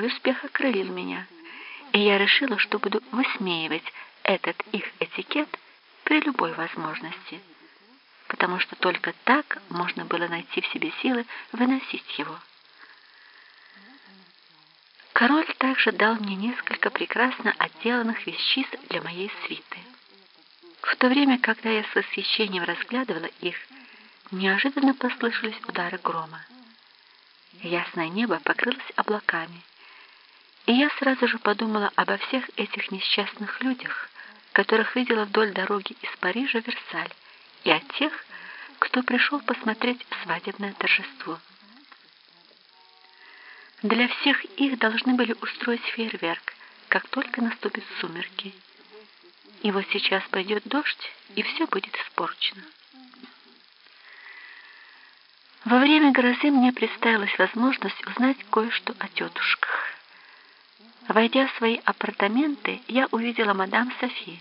такой успех окрылил меня, и я решила, что буду высмеивать этот их этикет при любой возможности, потому что только так можно было найти в себе силы выносить его. Король также дал мне несколько прекрасно отделанных вещиц для моей свиты. В то время, когда я с восхищением разглядывала их, неожиданно послышались удары грома. Ясное небо покрылось облаками, и я сразу же подумала обо всех этих несчастных людях, которых видела вдоль дороги из Парижа в Версаль, и о тех, кто пришел посмотреть свадебное торжество. Для всех их должны были устроить фейерверк, как только наступят сумерки. И вот сейчас пойдет дождь, и все будет испорчено. Во время грозы мне представилась возможность узнать кое-что о тетушках. Войдя в свои апартаменты, я увидела мадам Софи,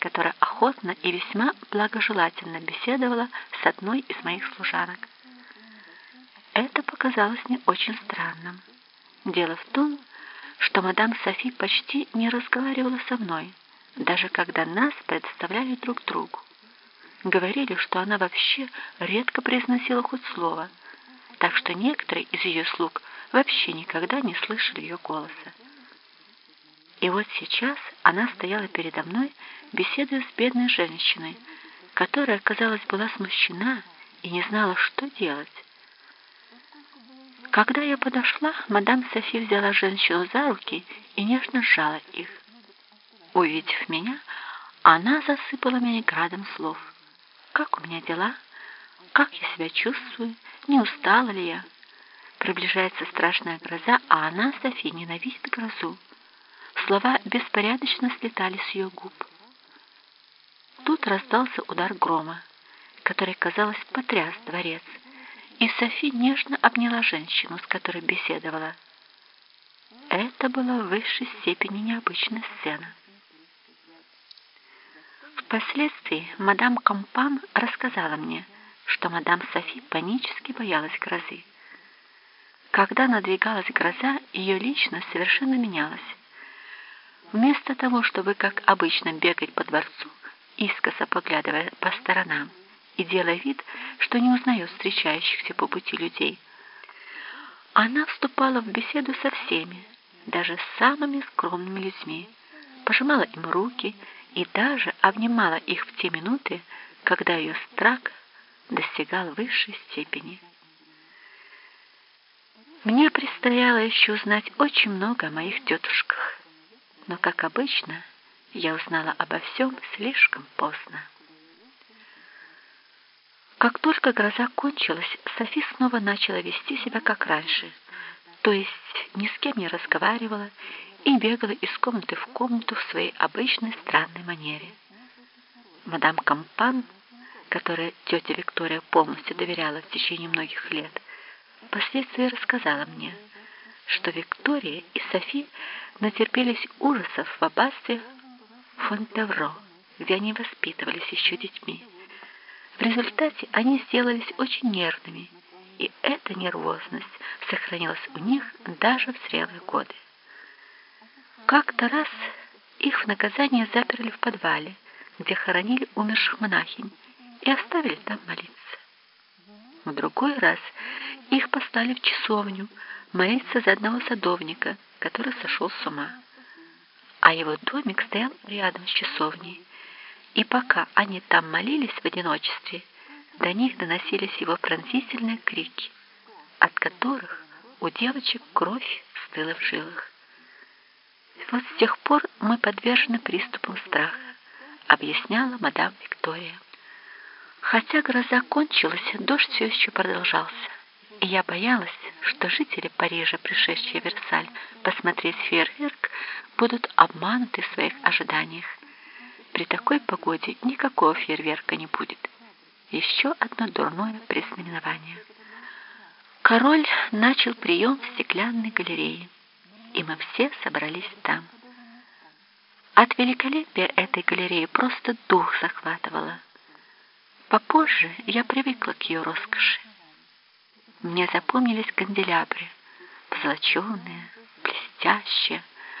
которая охотно и весьма благожелательно беседовала с одной из моих служанок. Это показалось мне очень странным. Дело в том, что мадам Софи почти не разговаривала со мной, даже когда нас представляли друг другу. Говорили, что она вообще редко произносила хоть слово, так что некоторые из ее слуг вообще никогда не слышали ее голоса. И вот сейчас она стояла передо мной, беседуя с бедной женщиной, которая, казалось, была смущена и не знала, что делать. Когда я подошла, мадам Софи взяла женщину за руки и нежно сжала их. Увидев меня, она засыпала меня градом слов. Как у меня дела? Как я себя чувствую? Не устала ли я? Приближается страшная гроза, а она, Софи, ненавидит грозу. Слова беспорядочно слетали с ее губ. Тут раздался удар грома, который, казалось, потряс дворец, и Софи нежно обняла женщину, с которой беседовала. Это была в высшей степени необычная сцена. Впоследствии мадам Кампан рассказала мне, что мадам Софи панически боялась грозы. Когда надвигалась гроза, ее личность совершенно менялась. Вместо того, чтобы, как обычно, бегать по дворцу, искоса поглядывая по сторонам и делая вид, что не узнает встречающихся по пути людей, она вступала в беседу со всеми, даже с самыми скромными людьми, пожимала им руки и даже обнимала их в те минуты, когда ее страх достигал высшей степени. Мне предстояло еще узнать очень много о моих тетушках, но, как обычно, я узнала обо всем слишком поздно. Как только гроза кончилась, Софи снова начала вести себя как раньше, то есть ни с кем не разговаривала и бегала из комнаты в комнату в своей обычной странной манере. Мадам Кампан, которой тетя Виктория полностью доверяла в течение многих лет, впоследствии рассказала мне, что Виктория и Софи натерпелись ужасов в аббатстве Фонтевро, где они воспитывались еще детьми. В результате они сделались очень нервными, и эта нервозность сохранилась у них даже в зрелые годы. Как-то раз их в наказание заперли в подвале, где хоронили умерших монахинь, и оставили там молиться. В другой раз их послали в часовню молиться за одного садовника, который сошел с ума. А его домик стоял рядом с часовней, и пока они там молились в одиночестве, до них доносились его пронзительные крики, от которых у девочек кровь стыла в жилах. Вот с тех пор мы подвержены приступам страха, объясняла мадам Виктория. Хотя гроза кончилась, дождь все еще продолжался, и я боялась, что жители Парижа, пришедшие в Версаль посмотреть фейерверк, будут обмануты в своих ожиданиях. При такой погоде никакого фейерверка не будет. Еще одно дурное признаменование. Король начал прием в стеклянной галерее и мы все собрались там. От великолепия этой галереи просто дух захватывало. Попозже я привыкла к ее роскоши. Мне запомнились канделябры, позолоченные, блестящие.